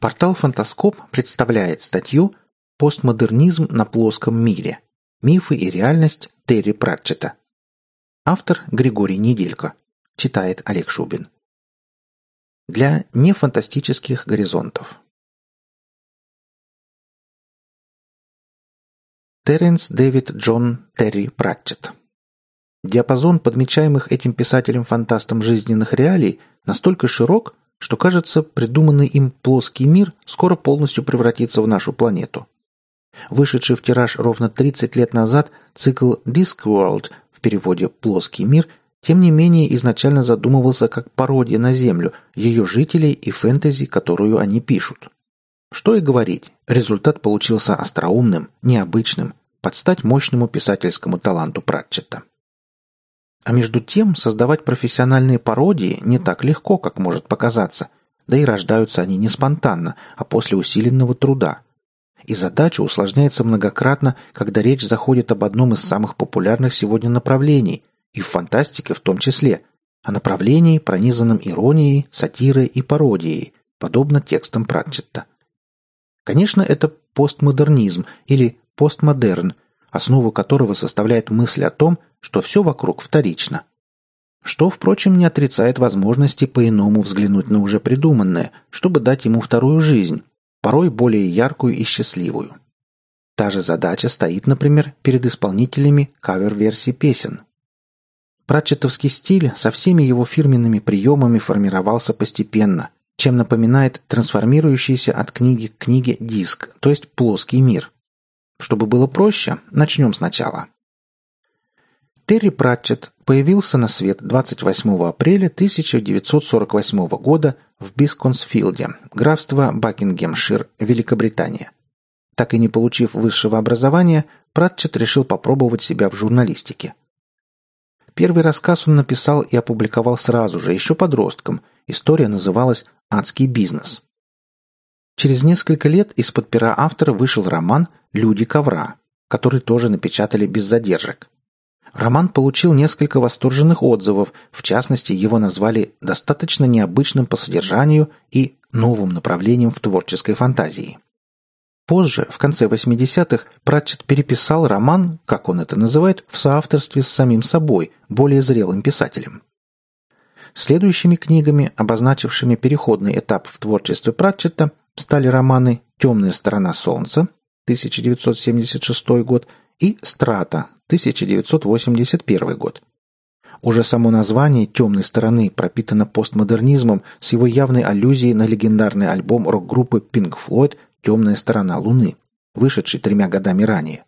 Портал «Фантаскоп» представляет статью «Постмодернизм на плоском мире. Мифы и реальность» Терри Пратчета. Автор Григорий Неделько. Читает Олег Шубин. Для нефантастических горизонтов. Теренс Дэвид Джон Терри Пратчет. Диапазон подмечаемых этим писателем-фантастом жизненных реалий настолько широк, что, кажется, придуманный им плоский мир скоро полностью превратится в нашу планету. Вышедший в тираж ровно 30 лет назад цикл Discworld в переводе «Плоский мир» тем не менее изначально задумывался как пародия на Землю, ее жителей и фэнтези, которую они пишут. Что и говорить, результат получился остроумным, необычным, под стать мощному писательскому таланту Пратчета. А между тем, создавать профессиональные пародии не так легко, как может показаться, да и рождаются они не спонтанно, а после усиленного труда. И задача усложняется многократно, когда речь заходит об одном из самых популярных сегодня направлений, и в фантастике в том числе, о направлении, пронизанном иронией, сатирой и пародией, подобно текстам Пратчетта. Конечно, это постмодернизм или постмодерн, основу которого составляет мысль о том, что все вокруг вторично. Что, впрочем, не отрицает возможности по-иному взглянуть на уже придуманное, чтобы дать ему вторую жизнь, порой более яркую и счастливую. Та же задача стоит, например, перед исполнителями кавер-версий песен. Пратчетовский стиль со всеми его фирменными приемами формировался постепенно, чем напоминает трансформирующийся от книги к книге диск, то есть плоский мир. Чтобы было проще, начнем сначала. Терри Пратчетт появился на свет 28 апреля 1948 года в Бисконсфилде, графство Бакингемшир, Великобритания. Так и не получив высшего образования, Пратчетт решил попробовать себя в журналистике. Первый рассказ он написал и опубликовал сразу же, еще подростком. История называлась «Адский бизнес». Через несколько лет из-под пера автора вышел роман «Люди ковра», который тоже напечатали без задержек. Роман получил несколько восторженных отзывов, в частности, его назвали достаточно необычным по содержанию и новым направлением в творческой фантазии. Позже, в конце 80-х, Пратчет переписал роман, как он это называет, в соавторстве с самим собой, более зрелым писателем. Следующими книгами, обозначившими переходный этап в творчестве Пратчета, стали романы «Темная сторона солнца» 1976 год и «Страта» 1981 год. Уже само название «Темной стороны» пропитано постмодернизмом с его явной аллюзией на легендарный альбом рок-группы Pink Floyd «Темная сторона Луны», вышедший тремя годами ранее.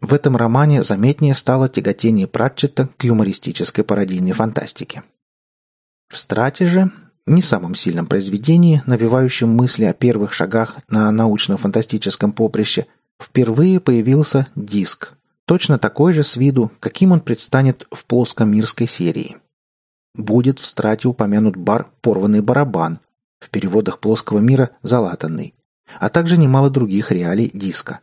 В этом романе заметнее стало тяготение Пратчета к юмористической пародийной фантастике. В «Страте» же, не самом сильном произведении, навевающем мысли о первых шагах на научно-фантастическом поприще, впервые появился диск, Точно такой же с виду, каким он предстанет в плоскомирской серии. Будет в страте упомянут бар «Порванный барабан», в переводах плоского мира «Залатанный», а также немало других реалий диска.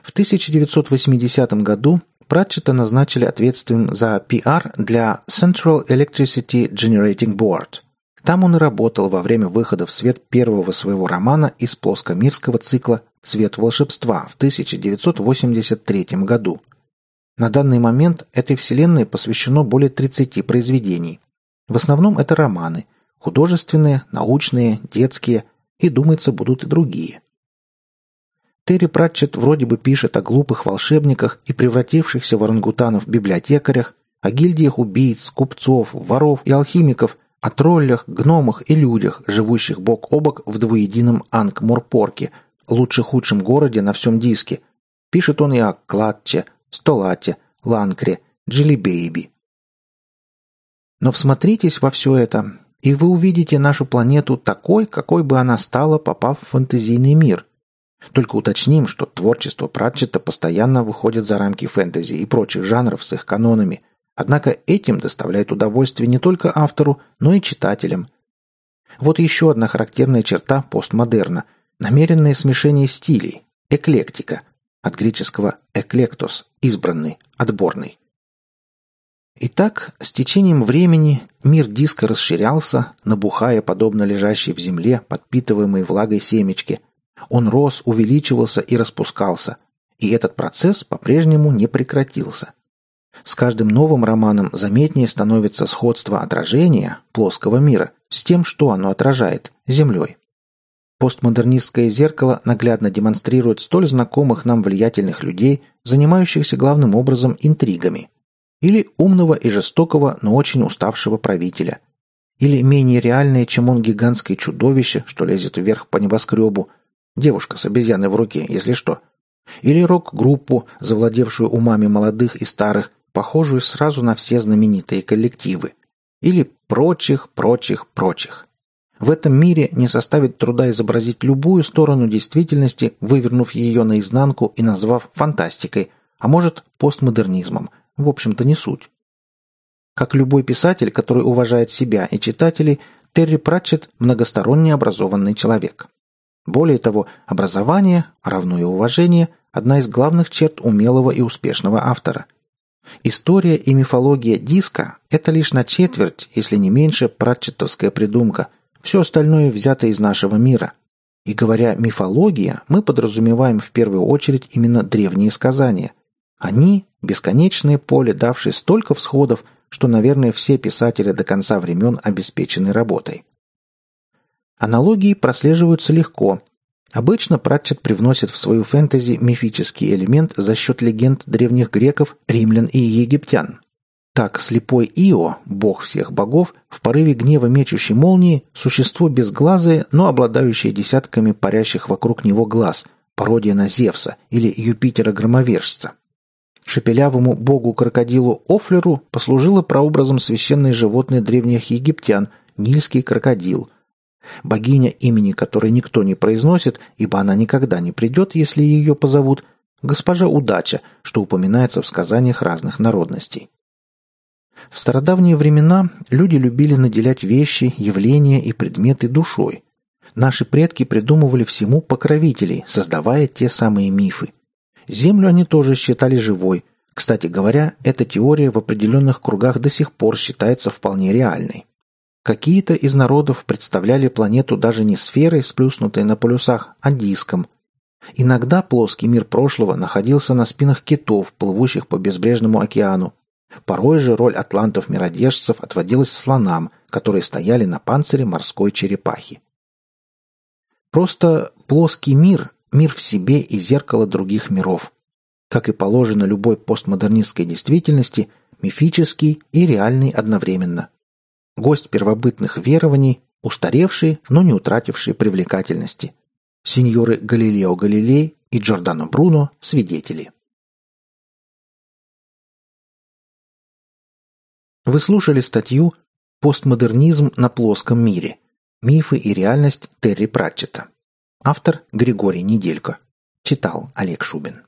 В 1980 году Пратчета назначили ответственным за PR для Central Electricity Generating Board. Там он и работал во время выхода в свет первого своего романа из плоскомирского цикла «Цвет волшебства» в 1983 году. На данный момент этой вселенной посвящено более 30 произведений. В основном это романы – художественные, научные, детские и, думается, будут и другие. Терри Пратчетт вроде бы пишет о глупых волшебниках и превратившихся в орангутанов библиотекарях, о гильдиях убийц, купцов, воров и алхимиков, о троллях, гномах и людях, живущих бок о бок в двуедином Ангморпорке, лучше-худшем городе на всем диске. Пишет он и о Клатче, Столате, Ланкре, Джилибейби. Но всмотритесь во все это, и вы увидите нашу планету такой, какой бы она стала, попав в фэнтезийный мир. Только уточним, что творчество Пратчета постоянно выходит за рамки фэнтези и прочих жанров с их канонами, однако этим доставляет удовольствие не только автору, но и читателям. Вот еще одна характерная черта постмодерна – Намеренное смешение стилей, эклектика, от греческого «эклектос» – избранный, отборный. Итак, с течением времени мир диска расширялся, набухая, подобно лежащей в земле, подпитываемой влагой семечки. Он рос, увеличивался и распускался. И этот процесс по-прежнему не прекратился. С каждым новым романом заметнее становится сходство отражения плоского мира с тем, что оно отражает – Землей. Постмодернистское зеркало наглядно демонстрирует столь знакомых нам влиятельных людей, занимающихся главным образом интригами. Или умного и жестокого, но очень уставшего правителя. Или менее реальное, чем он гигантское чудовище, что лезет вверх по небоскребу. Девушка с обезьяной в руке, если что. Или рок-группу, завладевшую умами молодых и старых, похожую сразу на все знаменитые коллективы. Или прочих, прочих, прочих. В этом мире не составит труда изобразить любую сторону действительности, вывернув ее наизнанку и назвав фантастикой, а может постмодернизмом. В общем-то не суть. Как любой писатель, который уважает себя и читателей, Терри Пратчетт – многосторонне образованный человек. Более того, образование, равно и уважение – одна из главных черт умелого и успешного автора. История и мифология диска – это лишь на четверть, если не меньше, пратчеттовская придумка – все остальное взято из нашего мира. И говоря «мифология», мы подразумеваем в первую очередь именно древние сказания. Они – бесконечное поле, давшее столько всходов, что, наверное, все писатели до конца времен обеспечены работой. Аналогии прослеживаются легко. Обычно Пратчет привносит в свою фэнтези мифический элемент за счет легенд древних греков, римлян и египтян. Так слепой Ио, бог всех богов, в порыве гнева мечущей молнии, существо безглазое, но обладающее десятками парящих вокруг него глаз, пародия на Зевса или Юпитера-громовержца. Шепелявому богу-крокодилу Офлеру послужило прообразом священной животной древних египтян – нильский крокодил. Богиня, имени которой никто не произносит, ибо она никогда не придет, если ее позовут – госпожа Удача, что упоминается в сказаниях разных народностей. В стародавние времена люди любили наделять вещи, явления и предметы душой. Наши предки придумывали всему покровителей, создавая те самые мифы. Землю они тоже считали живой. Кстати говоря, эта теория в определенных кругах до сих пор считается вполне реальной. Какие-то из народов представляли планету даже не сферой, сплюснутой на полюсах, а диском. Иногда плоский мир прошлого находился на спинах китов, плывущих по безбрежному океану, Порой же роль атлантов-миродержцев отводилась слонам, которые стояли на панцире морской черепахи. Просто плоский мир – мир в себе и зеркало других миров. Как и положено любой постмодернистской действительности, мифический и реальный одновременно. Гость первобытных верований, устаревший, но не утративший привлекательности. Сеньоры Галилео Галилей и Джордано Бруно – свидетели. Вы слушали статью «Постмодернизм на плоском мире. Мифы и реальность Терри Пратчета». Автор Григорий Неделько. Читал Олег Шубин.